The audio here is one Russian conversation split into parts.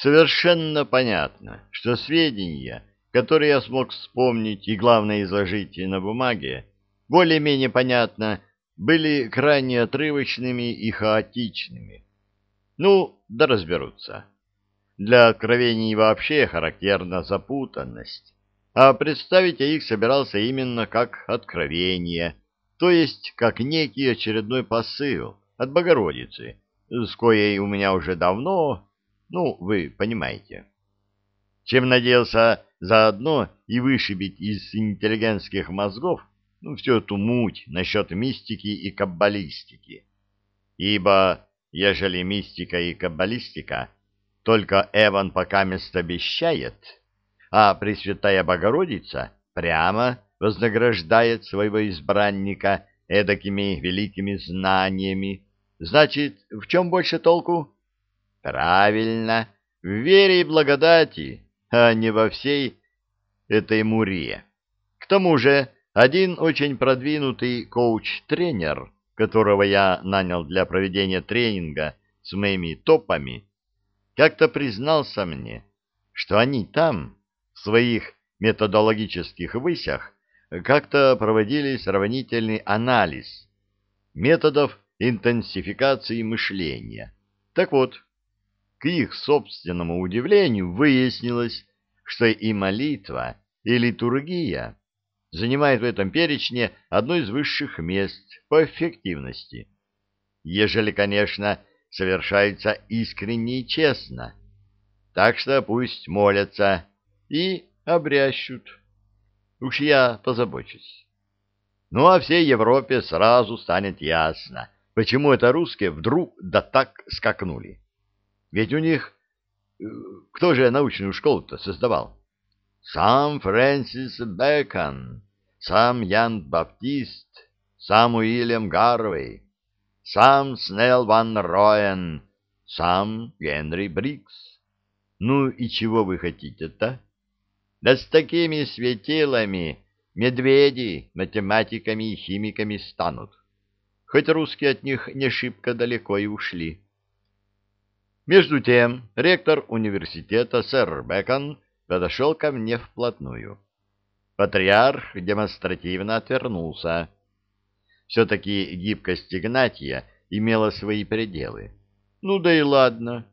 Совершенно понятно, что сведения, которые я смог вспомнить и, главное, изложить на бумаге, более-менее понятно, были крайне отрывочными и хаотичными. Ну, да разберутся. Для откровений вообще характерна запутанность, а представить я их собирался именно как откровение, то есть как некий очередной посыл от Богородицы, с коей у меня уже давно, ну, вы понимаете. Чем надеялся заодно и вышибить из интеллигентских мозгов ну, всю эту муть насчет мистики и каббалистики. Ибо, ежели мистика и каббалистика, только Эван пока мест обещает, а Пресвятая Богородица прямо вознаграждает своего избранника эдакими великими знаниями, значит, в чем больше толку? Правильно, в вере и благодати, а не во всей этой муре. К тому же, один очень продвинутый коуч-тренер, которого я нанял для проведения тренинга с моими топами, как-то признался мне, что они там, в своих методологических высях, как-то проводили сравнительный анализ методов интенсификации мышления. Так вот, к их собственному удивлению выяснилось, что и молитва, и литургия занимает в этом перечне одно из высших мест по эффективности. Ежели, конечно, совершается искренне и честно. Так что пусть молятся и обрящут. Уж я позабочусь. Ну, а всей Европе сразу станет ясно, почему это русские вдруг да так скакнули. Ведь у них... Э, кто же научную школу-то создавал? Сам Фрэнсис Бэкон, сам Ян Баптист, сам Уильям Гарвей, сам Снелл Ван Роен, сам Генри Брикс. Ну и чего вы хотите-то? Да с такими светилами медведи математиками и химиками станут. Хоть русские от них не шибко далеко и ушли. Между тем ректор университета сэр Бекон подошел ко мне вплотную. Патриарх демонстративно отвернулся. Все-таки гибкость Игнатия имела свои пределы. Ну да и ладно.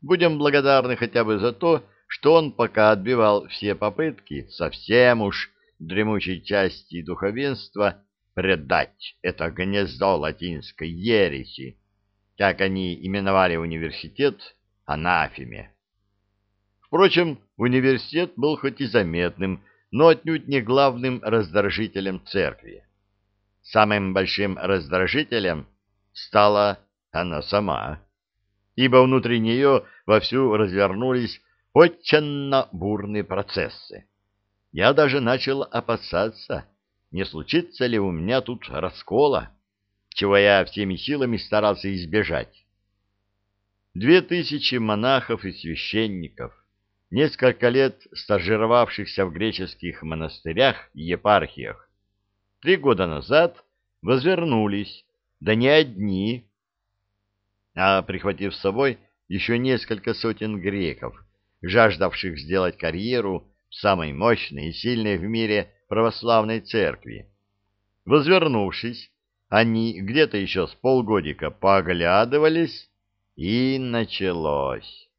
Будем благодарны хотя бы за то, что он пока отбивал все попытки совсем уж дремучей части духовенства предать это гнездо латинской ереси, как они именовали университет, анафеме. Впрочем, университет был хоть и заметным, но отнюдь не главным раздражителем церкви. Самым большим раздражителем стала она сама, ибо внутри нее вовсю развернулись очень бурные процессы. Я даже начал опасаться, не случится ли у меня тут раскола, чего я всеми силами старался избежать. Две тысячи монахов и священников, несколько лет стажировавшихся в греческих монастырях и епархиях, три года назад возвернулись, да не одни, а прихватив с собой еще несколько сотен греков, жаждавших сделать карьеру в самой мощной и сильной в мире православной церкви. Возвернувшись, они где-то еще с полгодика поглядывались, и началось.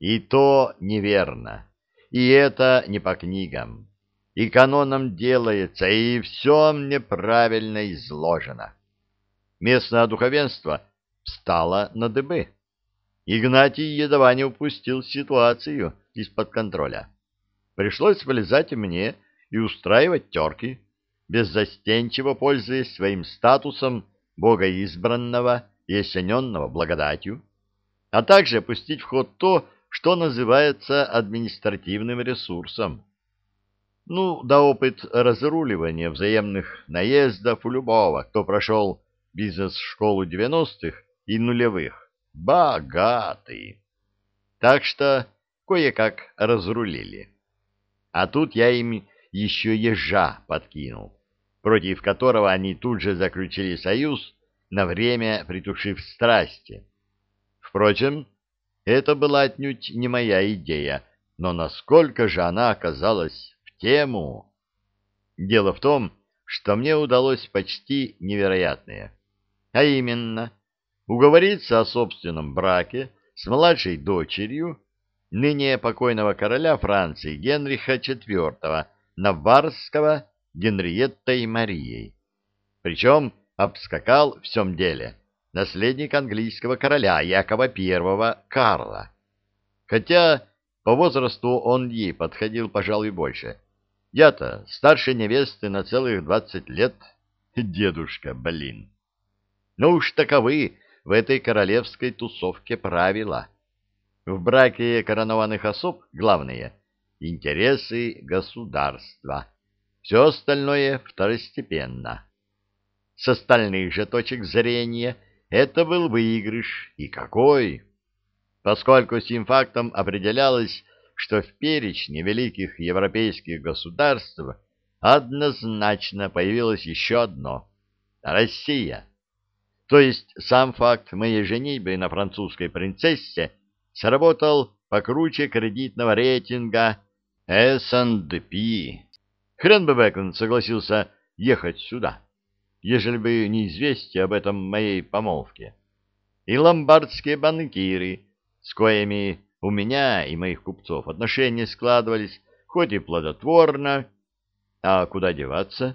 И то неверно, и это не по книгам, и каноном делается, и все неправильно изложено. Местное духовенство встало на дыбы. Игнатий едва не упустил ситуацию из-под контроля. Пришлось вылезать мне и устраивать терки, беззастенчиво пользуясь своим статусом бога избранного и осененного благодатью, а также пустить в ход то, что называется административным ресурсом. Ну, да опыт разруливания взаимных наездов у любого, кто прошел бизнес-школу 90-х и нулевых богатый. Так что кое-как разрулили. А тут я им еще ежа подкинул, против которого они тут же заключили союз, на время притушив страсти. Впрочем, это была отнюдь не моя идея, но насколько же она оказалась в тему? Дело в том, что мне удалось почти невероятное. А именно, уговориться о собственном браке с младшей дочерью ныне покойного короля Франции Генриха IV Наварского Генриеттой Марией. Причем обскакал в всем деле наследник английского короля Якова I Карла. Хотя по возрасту он ей подходил, пожалуй, больше. Я-то старше невесты на целых двадцать лет. Дедушка, блин. Ну уж таковы в этой королевской тусовке правила. В браке коронованных особ главные — интересы государства. Все остальное второстепенно. С остальных же точек зрения это был выигрыш, и какой! Поскольку сим фактом определялось, что в перечне великих европейских государств однозначно появилось еще одно — Россия. То есть сам факт моей женитьбы на французской принцессе сработал покруче кредитного рейтинга S&P. Хрен бы Бэкон согласился ехать сюда, ежели бы не известие об этом моей помолвке. И ломбардские банкиры, с коими у меня и моих купцов отношения складывались, хоть и плодотворно, а куда деваться?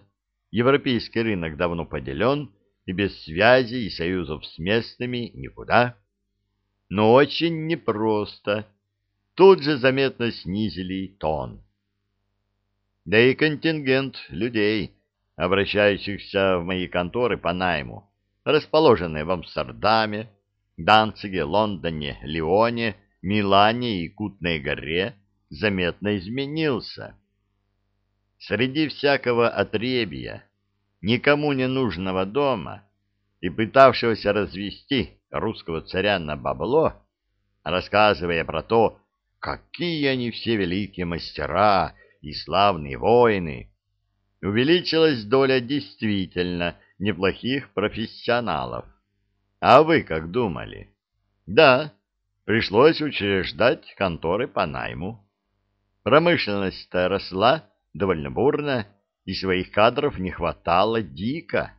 Европейский рынок давно поделен, и без связи и союзов с местными никуда. Но очень непросто. Тут же заметно снизили тон. Да и контингент людей, обращающихся в мои конторы по найму, расположенные в Амстердаме, Данциге, Лондоне, Лионе, Милане и Кутной горе, заметно изменился. Среди всякого отребья никому не нужного дома и пытавшегося развести русского царя на бабло, рассказывая про то, какие они все великие мастера и славные воины, увеличилась доля действительно неплохих профессионалов. А вы как думали? Да, пришлось учреждать конторы по найму. Промышленность-то росла довольно бурно, и своих кадров не хватало дико.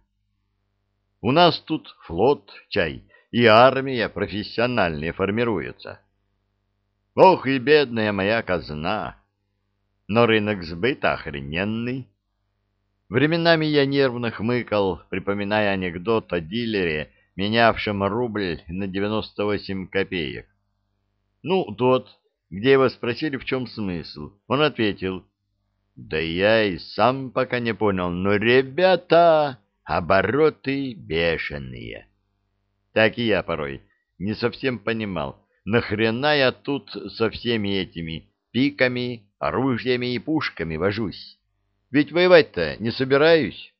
У нас тут флот, чай, и армия профессиональная формируется. Ох и бедная моя казна! Но рынок сбыта охрененный. Временами я нервно хмыкал, припоминая анекдот о дилере, менявшем рубль на 98 копеек. Ну, тот, где его спросили, в чем смысл. Он ответил, да я и сам пока не понял, но, ребята, обороты бешеные. Так и я порой не совсем понимал, нахрена я тут со всеми этими пиками, оружиями и пушками вожусь. Ведь воевать-то не собираюсь.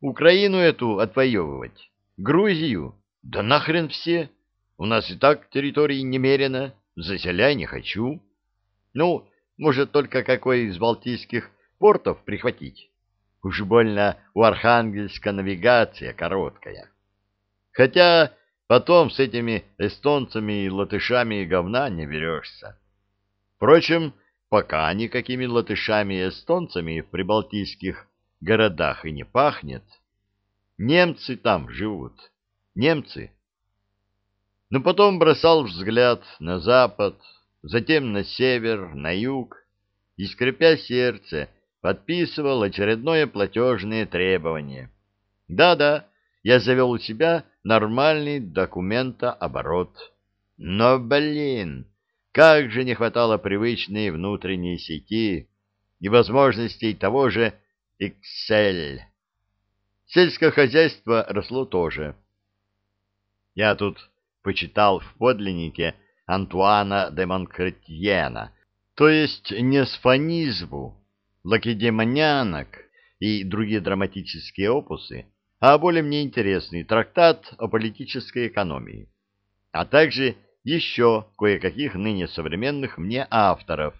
Украину эту отвоевывать, Грузию, да нахрен все. У нас и так территории немерено, заселяй не хочу. Ну, может, только какой из балтийских портов прихватить. Уж больно у Архангельска навигация короткая. Хотя потом с этими эстонцами и латышами говна не берешься. Впрочем, пока никакими латышами и эстонцами в прибалтийских городах и не пахнет. Немцы там живут. Немцы. Но потом бросал взгляд на запад, затем на север, на юг, и, скрипя сердце, подписывал очередное платежное требование. Да-да, я завел у себя нормальный документооборот. Но, блин, как же не хватало привычной внутренней сети и возможностей того же Excel. Сельское хозяйство росло тоже. Я тут почитал в подлиннике Антуана де Монкретьена, то есть не сфонизму, лакедемонянок и другие драматические опусы, а более мне интересный трактат о политической экономии, а также еще кое-каких ныне современных мне авторов.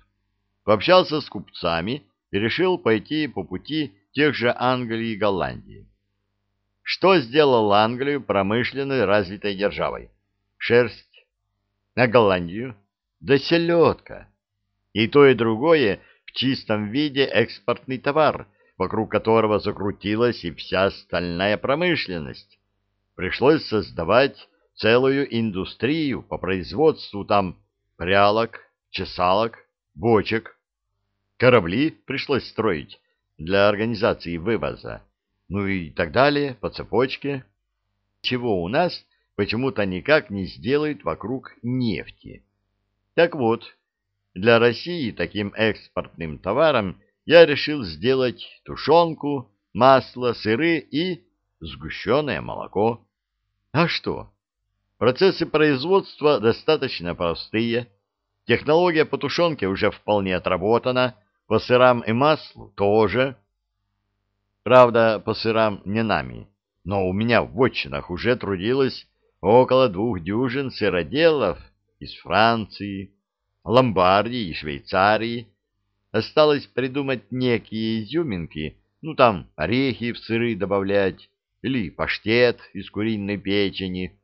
Пообщался с купцами и решил пойти по пути тех же Англии и Голландии. Что сделал Англию промышленной развитой державой? Шерсть А Голландию? Да селедка. И то, и другое в чистом виде экспортный товар, вокруг которого закрутилась и вся остальная промышленность. Пришлось создавать целую индустрию по производству там прялок, чесалок, бочек. Корабли пришлось строить для организации вывоза, ну и так далее по цепочке. Чего у нас почему-то никак не сделают вокруг нефти. Так вот, для России таким экспортным товаром я решил сделать тушенку, масло, сыры и сгущенное молоко. А что? Процессы производства достаточно простые. Технология по уже вполне отработана, по сырам и маслу тоже. Правда, по сырам не нами, но у меня в вотчинах уже трудилось около двух дюжин сыроделов из Франции, Ломбардии и Швейцарии. Осталось придумать некие изюминки, ну там орехи в сыры добавлять, или паштет из куриной печени,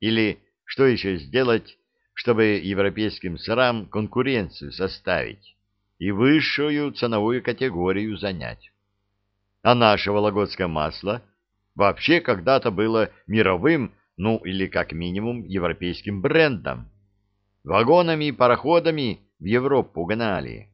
или что еще сделать, чтобы европейским сырам конкуренцию составить и высшую ценовую категорию занять. А наше вологодское масло вообще когда-то было мировым ну или как минимум европейским брендом. Вагонами и пароходами в Европу гнали.